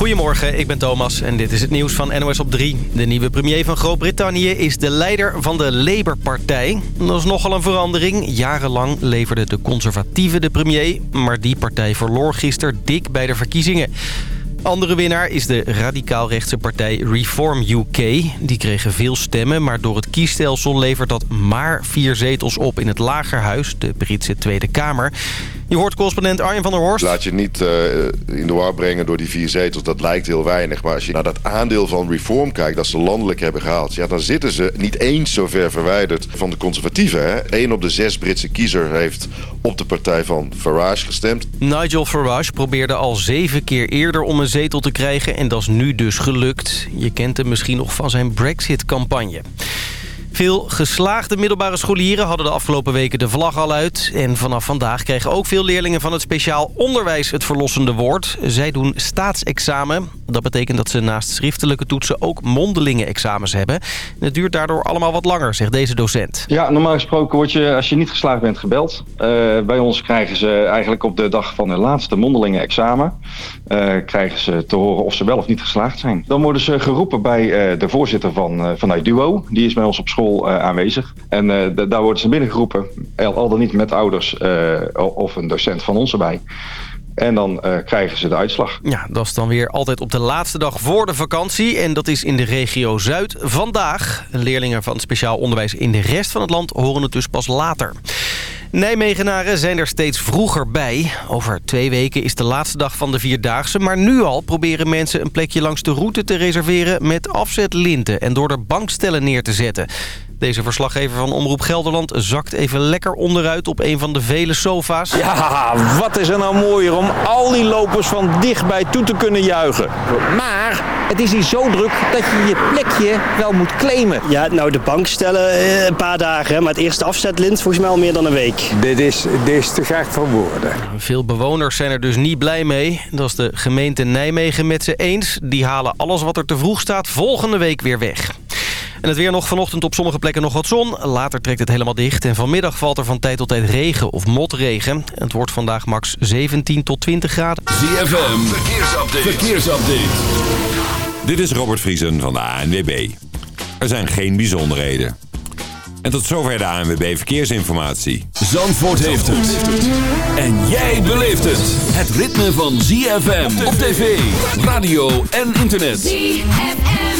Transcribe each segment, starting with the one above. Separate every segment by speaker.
Speaker 1: Goedemorgen, ik ben Thomas en dit is het nieuws van NOS op 3. De nieuwe premier van Groot-Brittannië is de leider van de Labour-partij. Dat is nogal een verandering. Jarenlang leverde de conservatieven de premier... maar die partij verloor gisteren dik bij de verkiezingen. Andere winnaar is de radicaal-rechtse partij Reform UK. Die kregen veel stemmen, maar door het kiesstelsel levert dat maar vier zetels op in het Lagerhuis, de Britse Tweede Kamer. Je hoort correspondent Arjen van der Horst.
Speaker 2: Laat je niet uh, in de war brengen door die vier zetels. Dat lijkt heel weinig. Maar als je naar dat aandeel van Reform kijkt... dat ze landelijk hebben gehaald... Ja, dan zitten ze niet eens zo ver verwijderd van de conservatieven. Eén op de zes Britse kiezer heeft op de partij van Farage gestemd.
Speaker 1: Nigel Farage probeerde al zeven keer eerder om een zetel te krijgen... en dat is nu dus gelukt. Je kent hem misschien nog van zijn Brexit-campagne. Veel geslaagde middelbare scholieren hadden de afgelopen weken de vlag al uit. En vanaf vandaag kregen ook veel leerlingen van het speciaal onderwijs het verlossende woord. Zij doen staatsexamen. Dat betekent dat ze naast schriftelijke toetsen ook mondelinge examens hebben. En het duurt daardoor allemaal wat langer, zegt deze docent.
Speaker 3: Ja, normaal gesproken word je, als je niet geslaagd bent, gebeld. Uh, bij ons krijgen ze eigenlijk op de dag van hun laatste mondelinge examen... Uh, krijgen ze te horen of ze wel of niet geslaagd zijn. Dan worden ze geroepen bij uh, de voorzitter van, van IDUO. Die is bij ons op school aanwezig. En daar worden ze binnengeroepen, al dan niet met ouders of een docent van ons erbij. En dan krijgen ze de uitslag.
Speaker 1: Ja, dat is dan weer altijd op de laatste dag voor de vakantie. En dat is in de regio Zuid vandaag. Leerlingen van speciaal onderwijs in de rest van het land horen het dus pas later. Nijmegenaren zijn er steeds vroeger bij. Over twee weken is de laatste dag van de Vierdaagse. Maar nu al proberen mensen een plekje langs de route te reserveren... met afzetlinten en door er bankstellen neer te zetten. Deze verslaggever van Omroep Gelderland zakt even lekker onderuit op een van de vele sofa's.
Speaker 4: Ja, wat is er nou mooier om al die lopers van dichtbij toe te kunnen juichen. Maar het is hier zo druk dat je je plekje wel moet claimen.
Speaker 5: Ja, nou de bankstellen eh, een paar dagen, maar het eerste afzetlint volgens mij al meer dan een week.
Speaker 6: Dit is, dit is te gek voor woorden.
Speaker 1: Veel bewoners zijn er dus niet blij mee. Dat is de gemeente Nijmegen met ze eens. Die halen alles wat er te vroeg staat volgende week weer weg. En het weer nog vanochtend op sommige plekken nog wat zon. Later trekt het helemaal dicht. En vanmiddag valt er van tijd tot tijd regen of motregen. Het wordt vandaag max 17 tot 20 graden.
Speaker 7: ZFM, verkeersupdate. verkeersupdate.
Speaker 8: Dit is Robert Vriesen van de ANWB. Er zijn geen bijzonderheden. En tot zover de ANWB Verkeersinformatie.
Speaker 7: Zandvoort heeft het. En jij beleeft het. Het ritme van ZFM op tv, radio en internet. ZFM.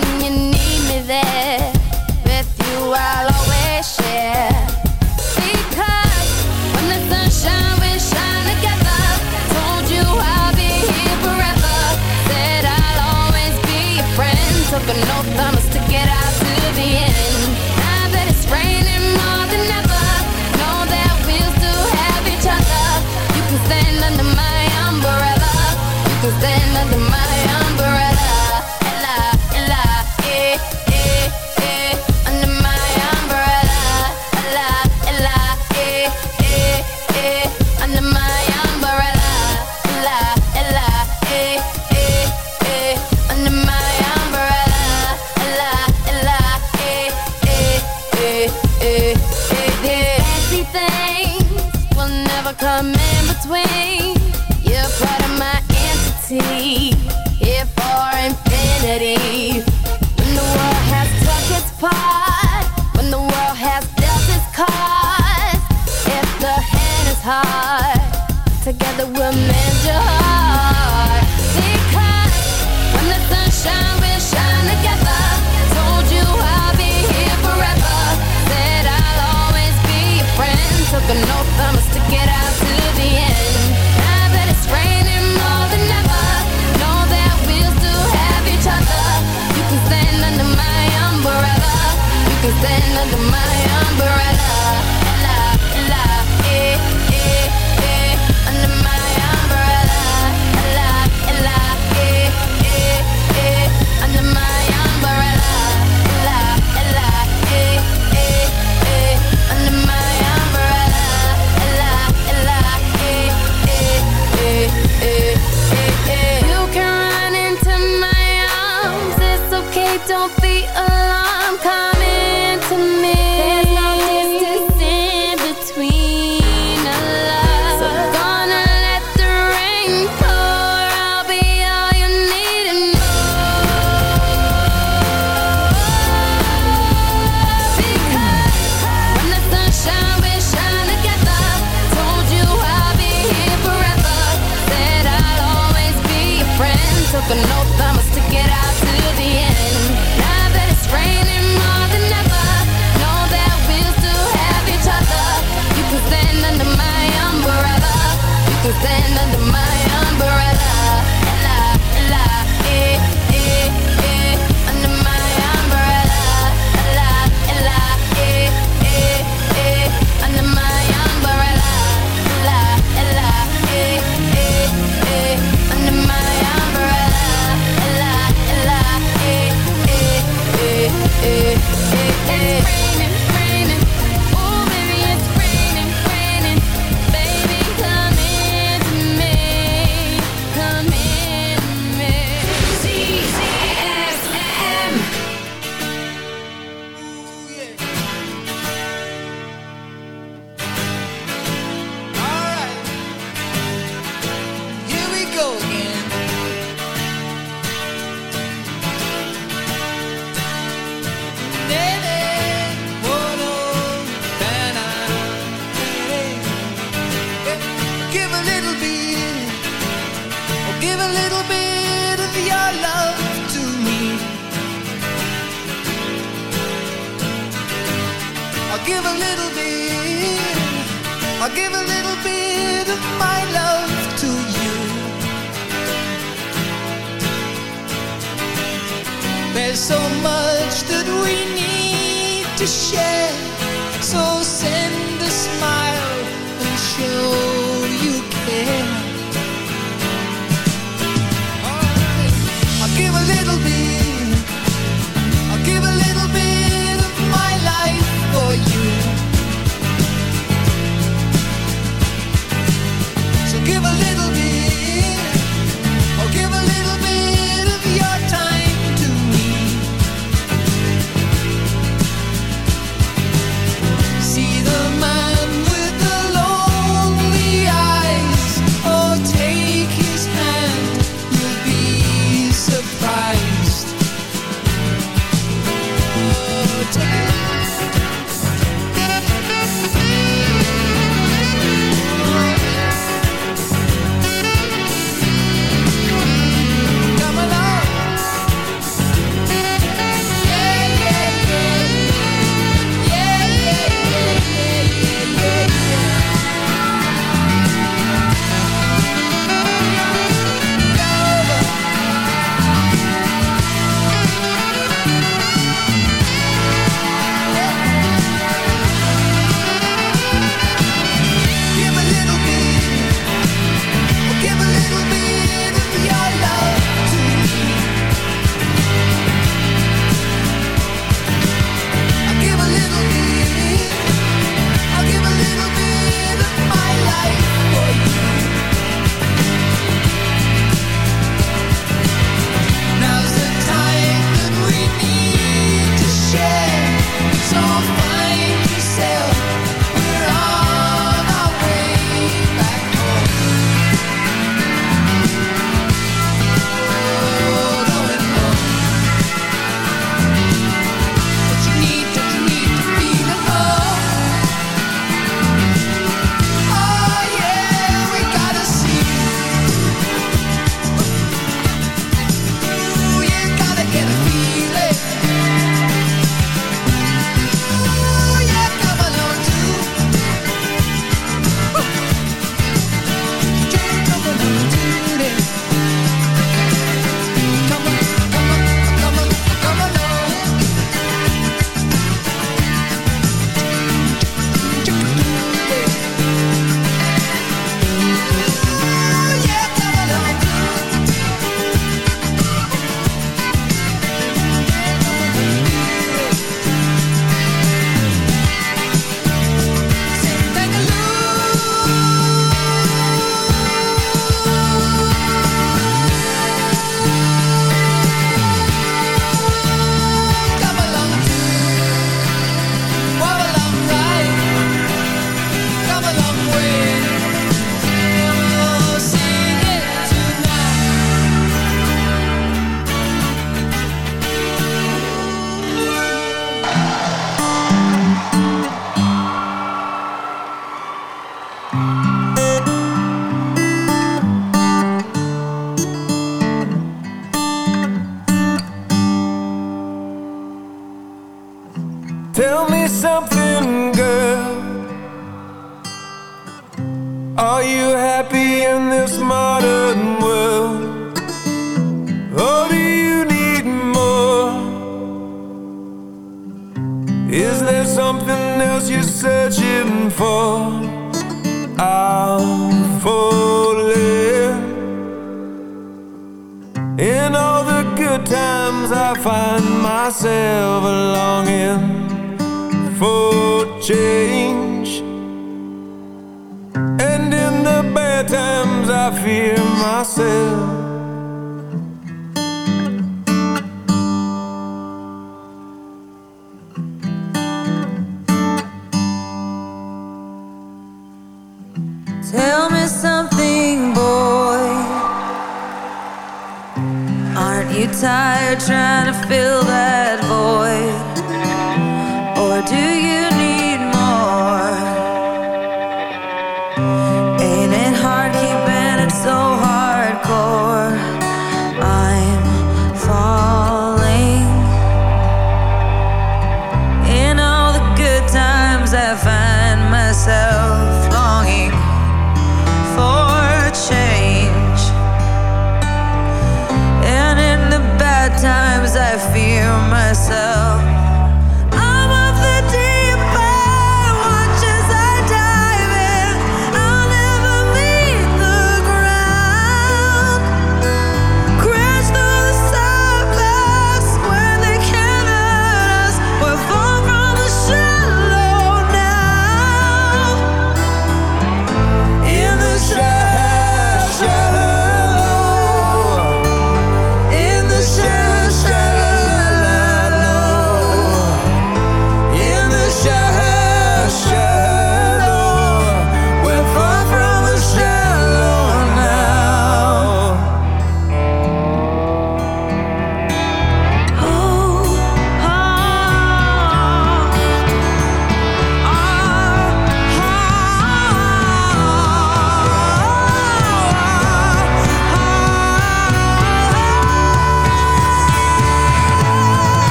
Speaker 9: when you need me there. With you, I'll always share. Because when the sunshine shine together, told you I'll be here forever. Said I'll always be your friend. to get out to the end. Now that it's raining more than ever.
Speaker 10: I
Speaker 11: must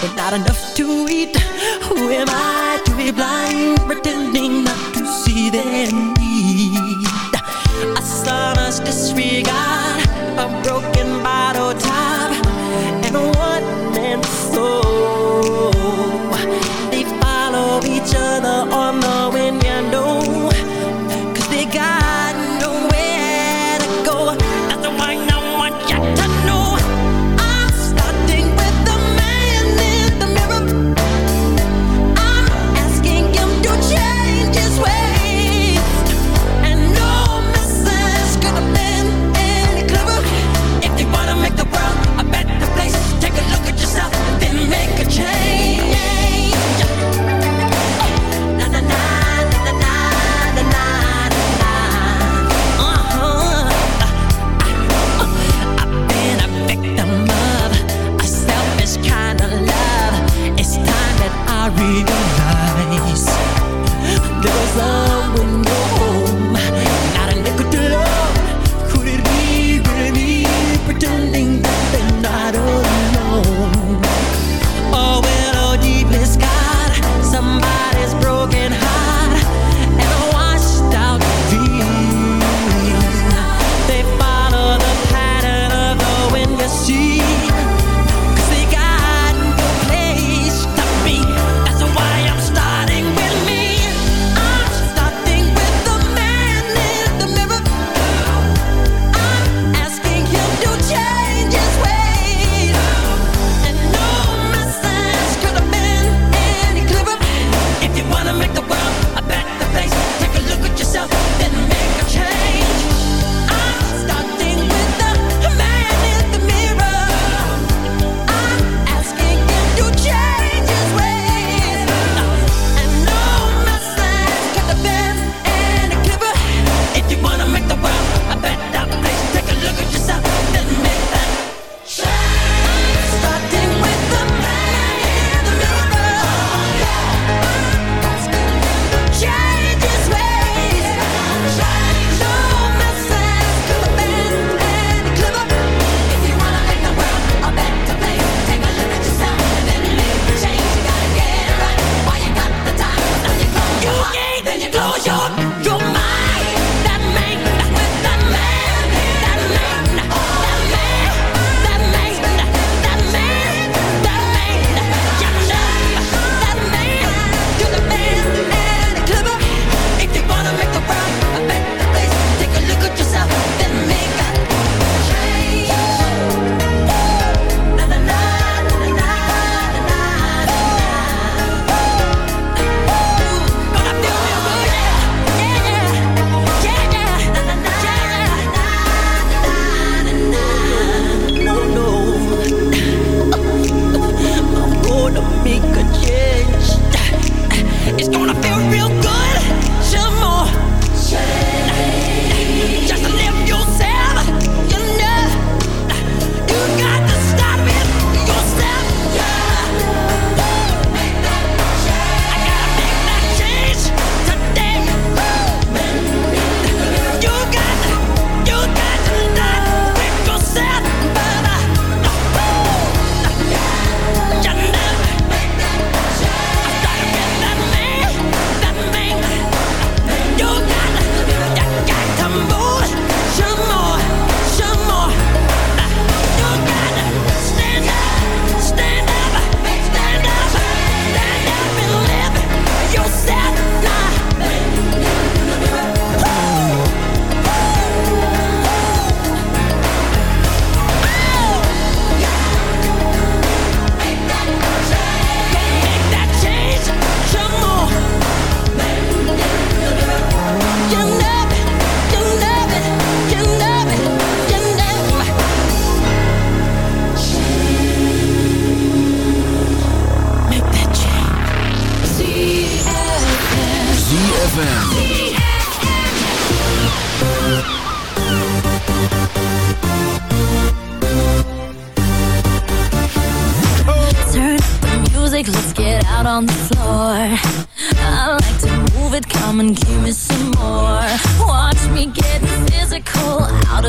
Speaker 12: but not enough to eat. Who am I to be blind, pretending not to see their need? A sonorous disregard.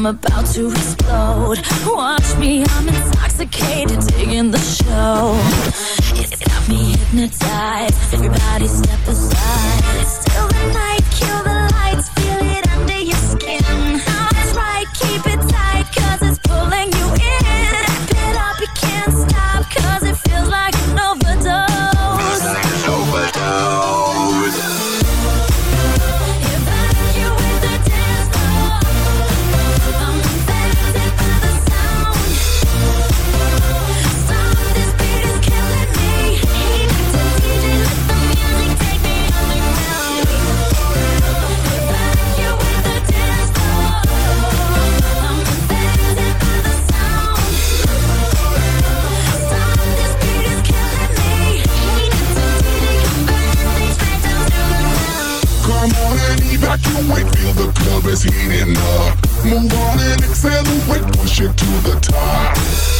Speaker 12: I'm about to explode.
Speaker 13: And evacuate, feel the club is heating up. Move on and accelerate, push it to the top.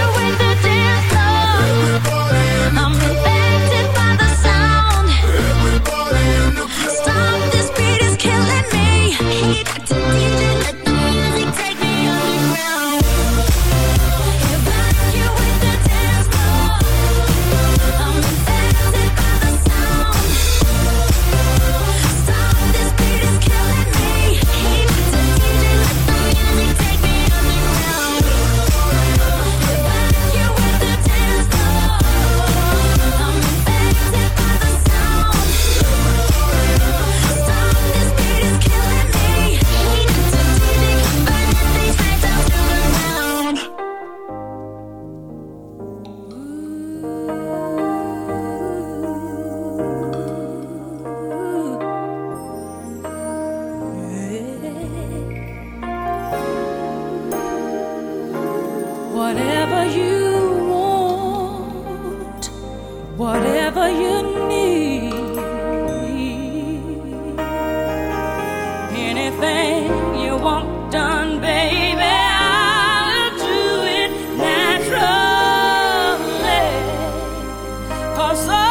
Speaker 7: was.